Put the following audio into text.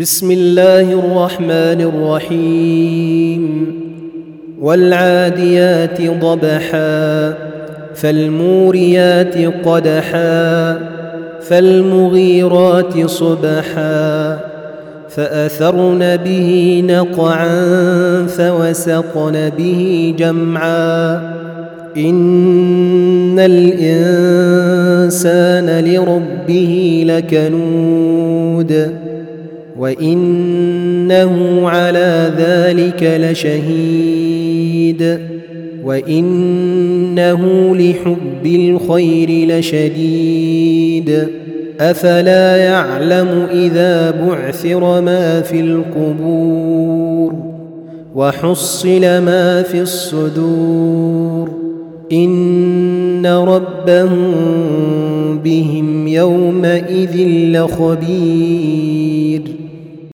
بسم الله الرحمن الرحيم. والعاديات ضبحا فالموريات قدحا فالمغيرات صبحا فأثرن به نقعا فوسقن به جمعا. إن الإنسان لربه لكنود. وانه على ذلك لشهيد وانه لحب الخير لشديد افلا يعلم اذا بعثر ما في القبور وحصل ما في الصدور ان ربهم بهم يومئذ لخبير